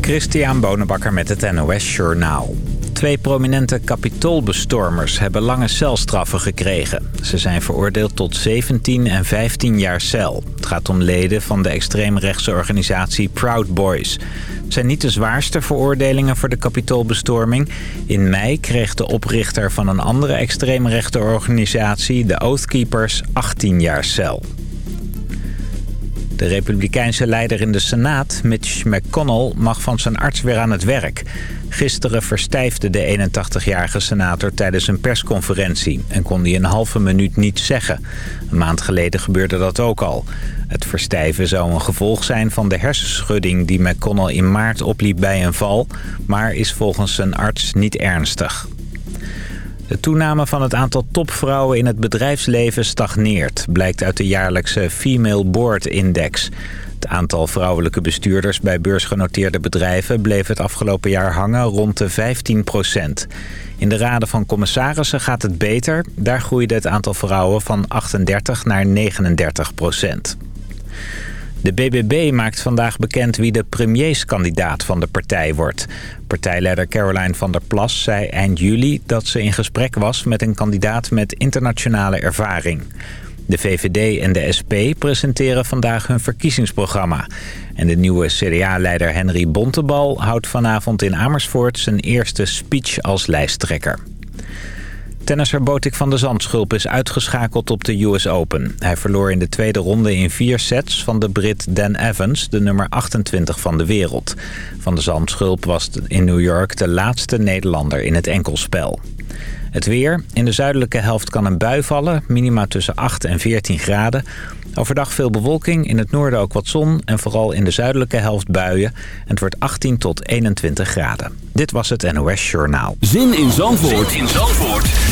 Christian Bonenbakker met het NOS Journaal. Twee prominente kapitoolbestormers hebben lange celstraffen gekregen. Ze zijn veroordeeld tot 17 en 15 jaar cel. Het gaat om leden van de extreemrechtse organisatie Proud Boys. Het zijn niet de zwaarste veroordelingen voor de kapitoolbestorming. In mei kreeg de oprichter van een andere extreemrechte organisatie, de Oath Keepers, 18 jaar cel. De republikeinse leider in de Senaat, Mitch McConnell, mag van zijn arts weer aan het werk. Gisteren verstijfde de 81-jarige senator tijdens een persconferentie... en kon hij een halve minuut niets zeggen. Een maand geleden gebeurde dat ook al. Het verstijven zou een gevolg zijn van de hersenschudding... die McConnell in maart opliep bij een val... maar is volgens zijn arts niet ernstig. De toename van het aantal topvrouwen in het bedrijfsleven stagneert... blijkt uit de jaarlijkse Female Board Index. Het aantal vrouwelijke bestuurders bij beursgenoteerde bedrijven... bleef het afgelopen jaar hangen rond de 15 procent. In de raden van commissarissen gaat het beter. Daar groeide het aantal vrouwen van 38 naar 39 procent. De BBB maakt vandaag bekend wie de premierskandidaat van de partij wordt. Partijleider Caroline van der Plas zei eind juli dat ze in gesprek was met een kandidaat met internationale ervaring. De VVD en de SP presenteren vandaag hun verkiezingsprogramma. En de nieuwe CDA-leider Henry Bontebal houdt vanavond in Amersfoort zijn eerste speech als lijsttrekker. Tennisser Botik van de Zandschulp is uitgeschakeld op de US Open. Hij verloor in de tweede ronde in vier sets van de Brit Dan Evans, de nummer 28 van de wereld. Van de Zandschulp was in New York de laatste Nederlander in het enkelspel. Het weer. In de zuidelijke helft kan een bui vallen. Minima tussen 8 en 14 graden. Overdag veel bewolking. In het noorden ook wat zon. En vooral in de zuidelijke helft buien. En het wordt 18 tot 21 graden. Dit was het NOS Journaal. Zin in Zandvoort, zin in Zandvoort.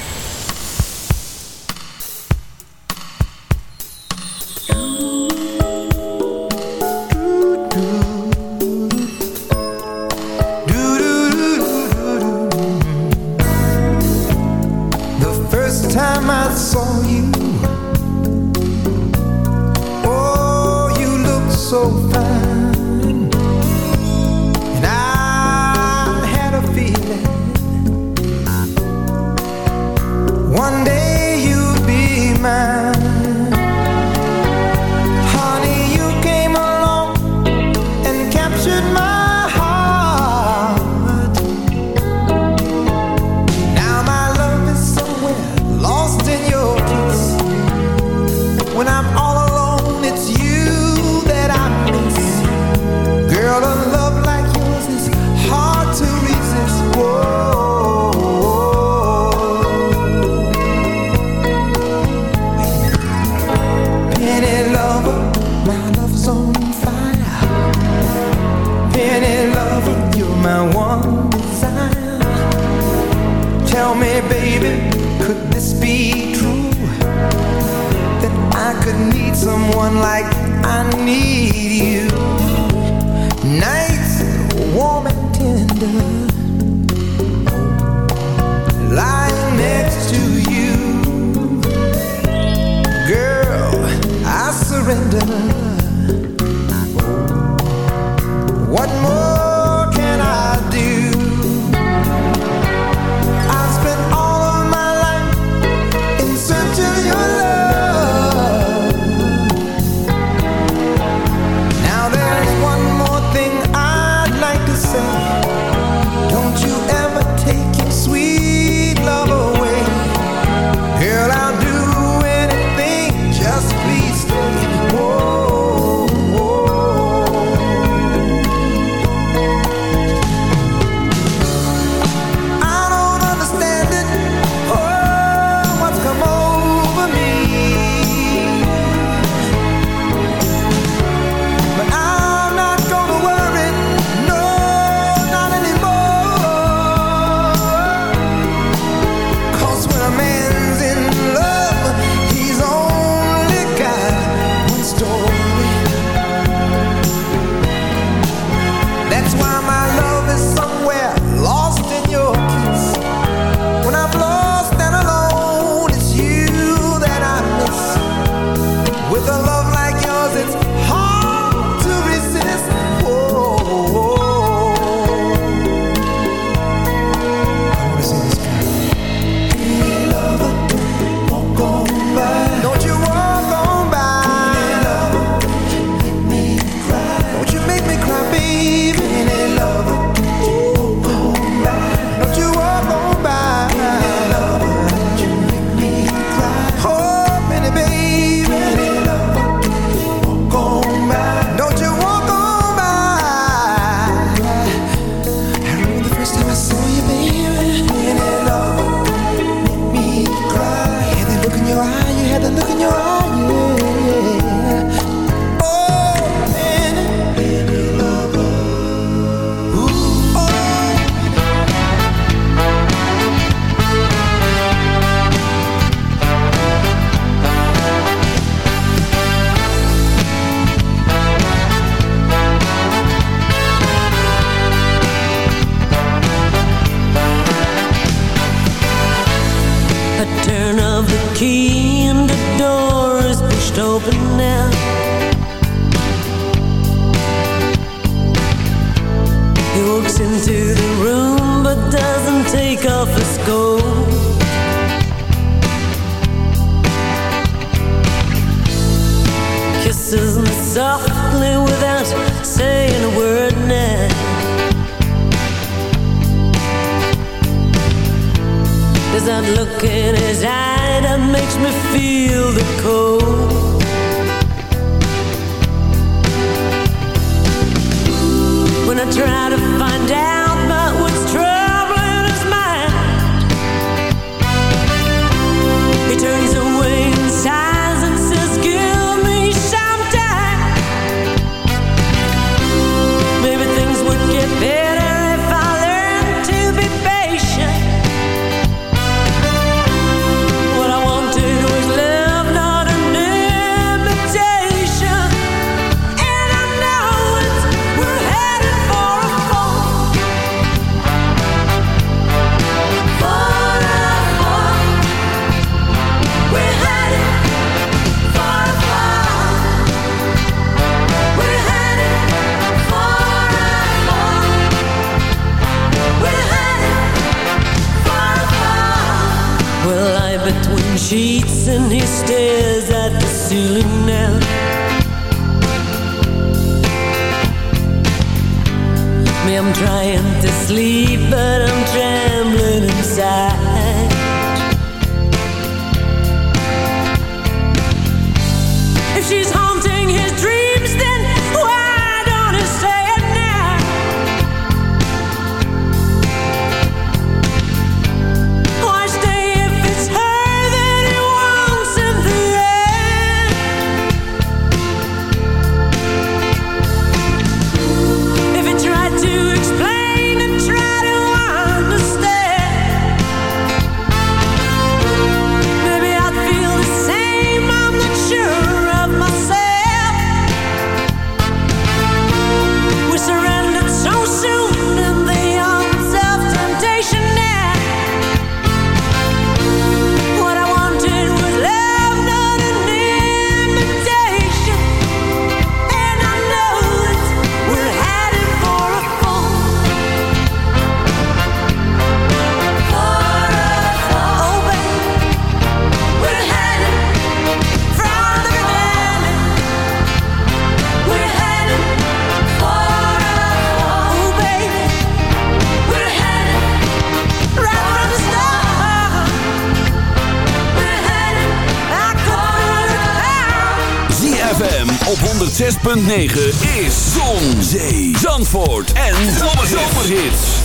106.9 is Zon, Zee, Zandvoort en Zomerhits.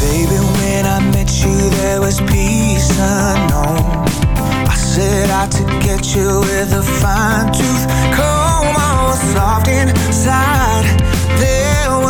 Baby, when I met you, there was peace unknown. I set out to get you with a fine tooth comb. I soft inside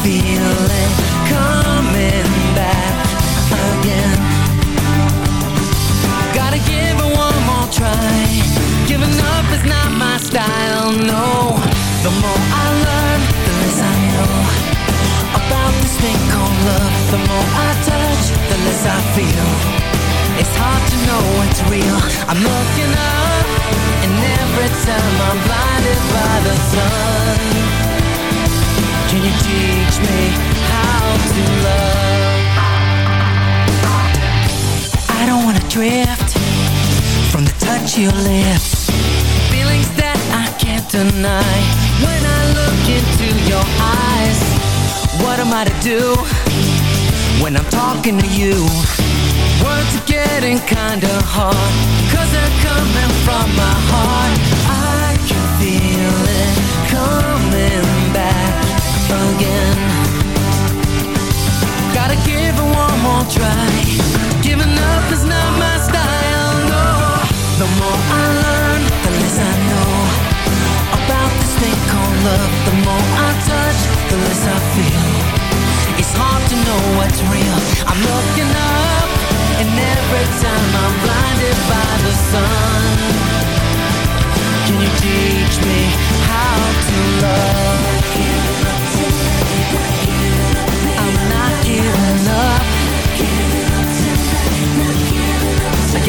I can feel it coming back again. Gotta give it one more try. Giving up is not my style, no. The more I learn, the less I know About this thing called love. The more I touch, the less I feel. It's hard to know what's real. I'm looking up And every time I'm blinded by the sun Can you teach me how to love? I don't wanna drift From the touch of your lips Feelings that I can't deny. When I look into your eyes What am I to do When I'm talking to you? Words are getting kinda hard Cause they're coming from my heart. I can feel it coming back again. Gotta give it one more try. Giving up is not my style, no. The more I learn, the less I know About this thing called love. The more I touch, the less I feel. It's hard to know what's real. I'm looking up And every time I'm blinded by the sun. Can you teach me how to love?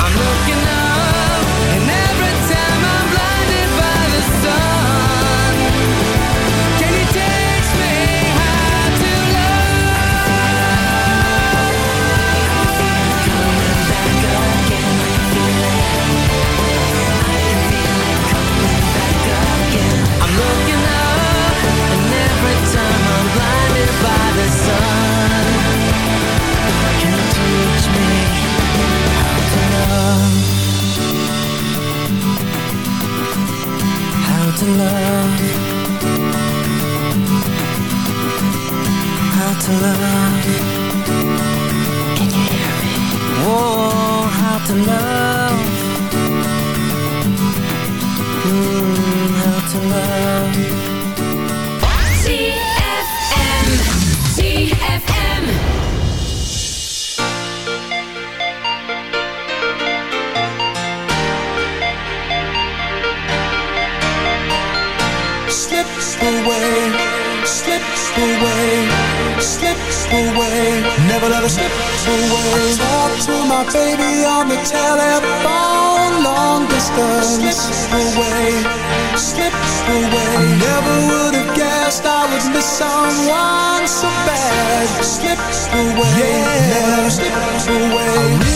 I'm looking to love. How to love. Can you hear me? Oh, how to love. Mm, how to love away, slip away. Never let her slip away. I Talk to my baby on the telephone, long distance. Slip away, slip away. I never would have guessed I would miss someone so bad. Slip away, yeah. never let her slip away.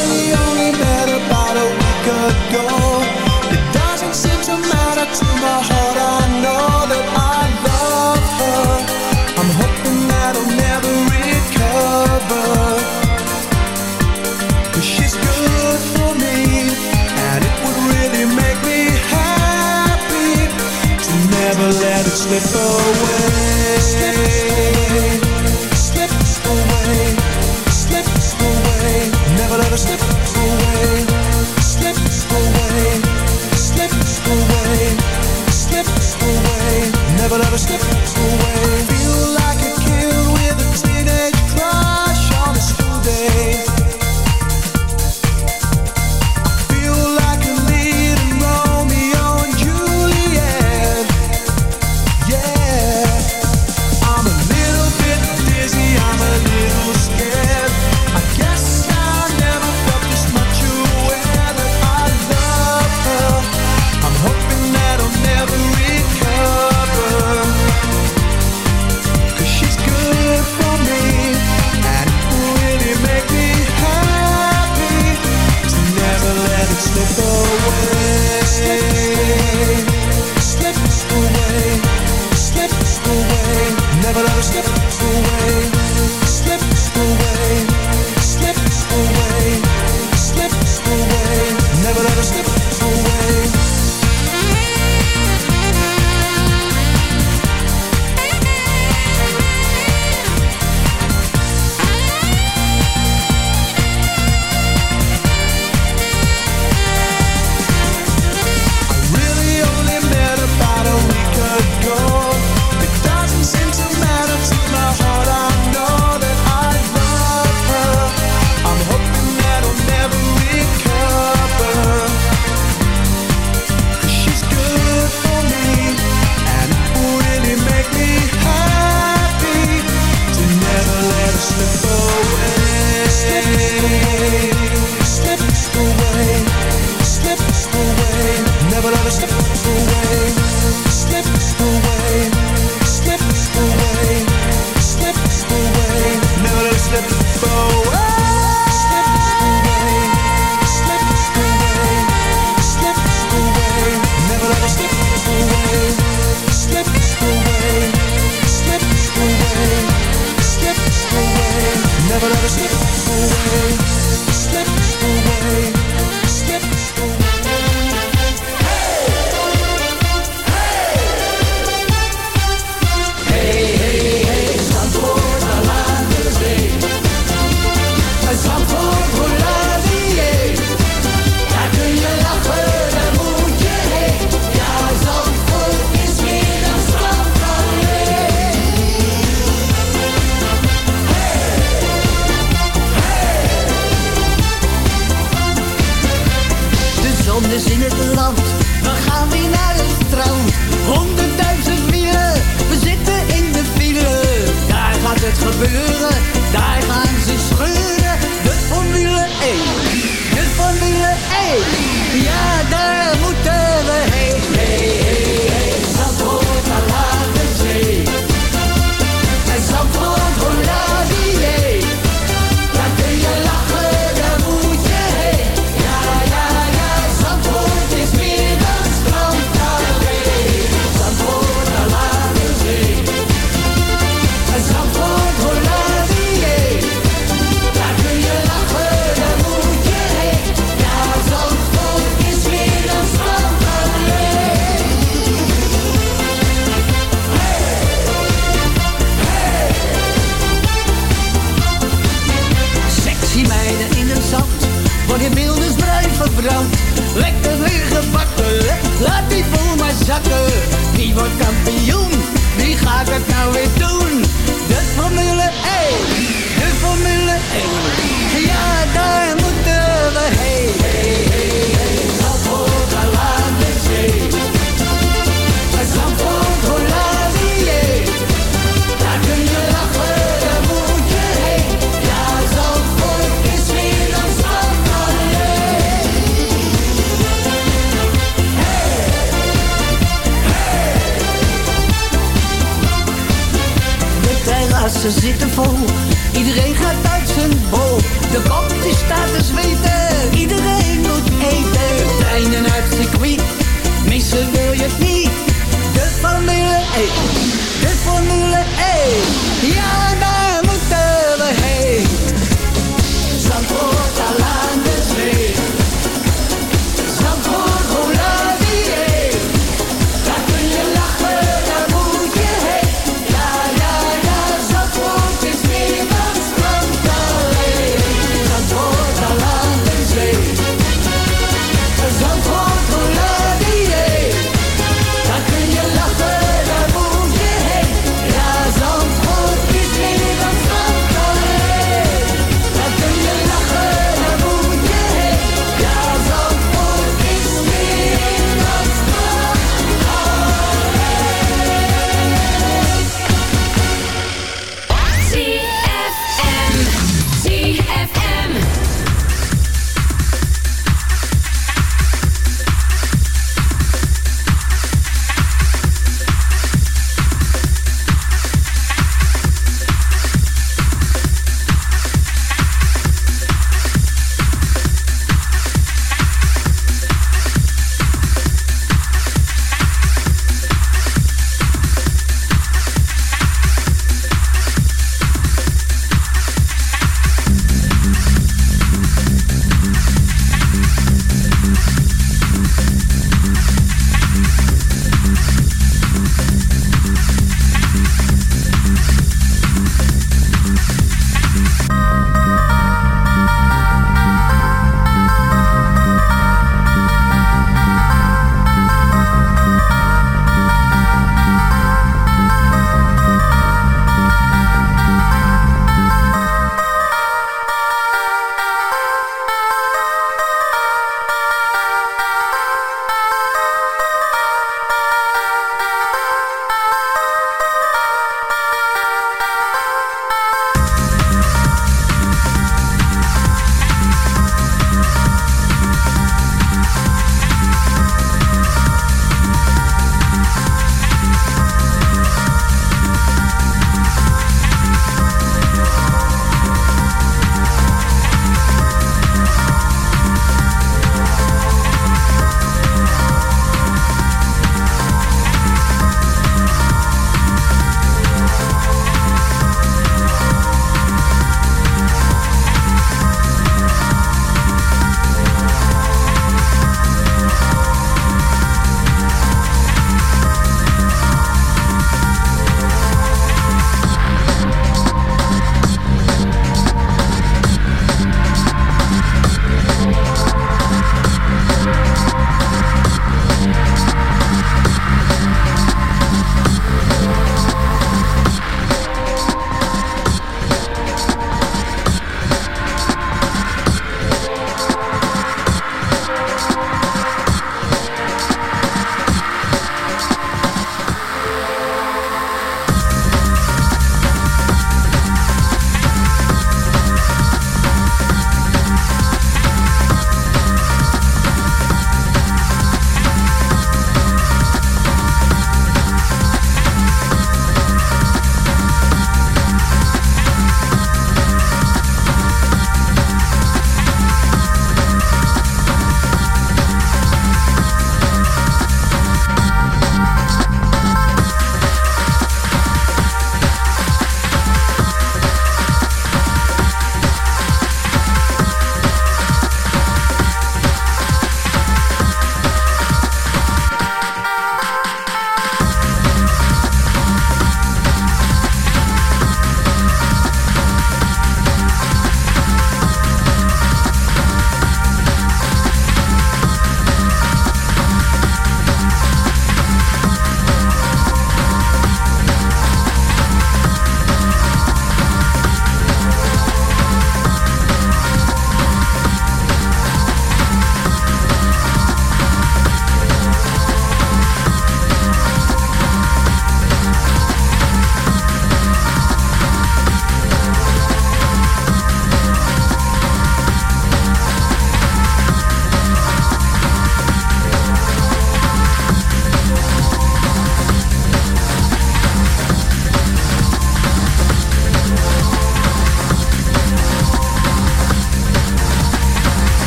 Slip away.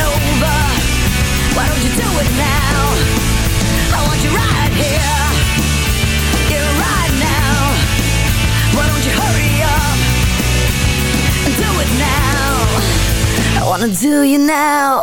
Over? Why don't you do it now? I want you right here. Right now. Why don't you hurry up and do it now? I wanna do you now.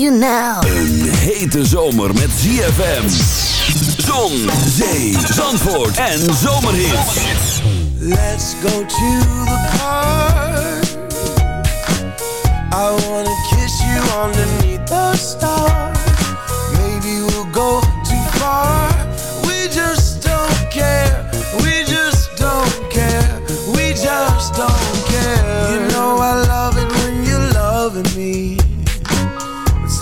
You now. Een hete zomer met ZFM. Zon, zee, zandvoort en zomerhit. Let's go to the park.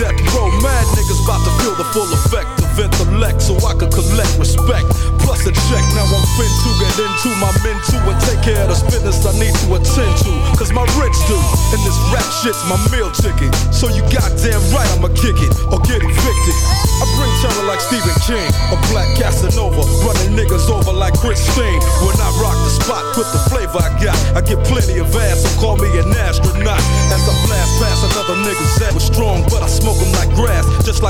death row. Mad about to feel the full effect of intellect, so I can collect respect. Plus a check, now I'm fin to get into my men too and take care of the business I need to attend to. Cause my rich do, and this rap shit's my meal ticket. So you goddamn right I'ma kick it or get evicted. I bring terror like Stephen King, a black Casanova, running niggas over like Christine. When I rock the spot with the flavor I got, I get plenty of ass, so call me an astronaut. As I blast past another nigga's head was strong, but I smoke smoke 'em like grass, just like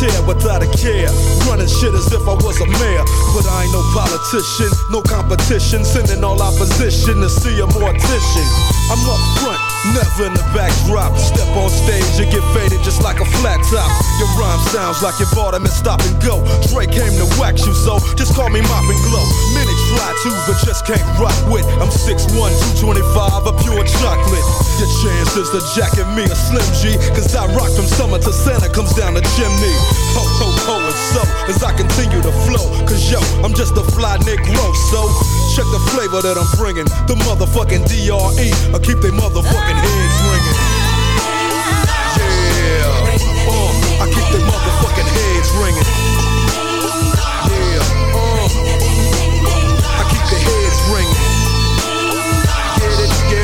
tear without a care. Running shit as if I was a mayor. But I ain't no politician, no competition. Sending all opposition to see a mortician. I'm up front, never in the backdrop. Step on stage and get faded just like a flat top. Your rhyme sounds like you bought them and stop and go. Drake came to wax you, so just call me Mop and Glo. Many try to, but just can't rock with. I'm 6'1, 225, a pure. Chances to jacket me a Slim G, cause I rock from summer to Santa comes down the chimney. Ho, ho, ho, and so as I continue to flow, cause yo, I'm just a fly Negro, so check the flavor that I'm bringing. The motherfucking DRE, I keep they motherfucking heads ringing. Yeah, uh, I keep they motherfucking heads ringing. Yeah, uh, I keep the heads ringing. Get it, get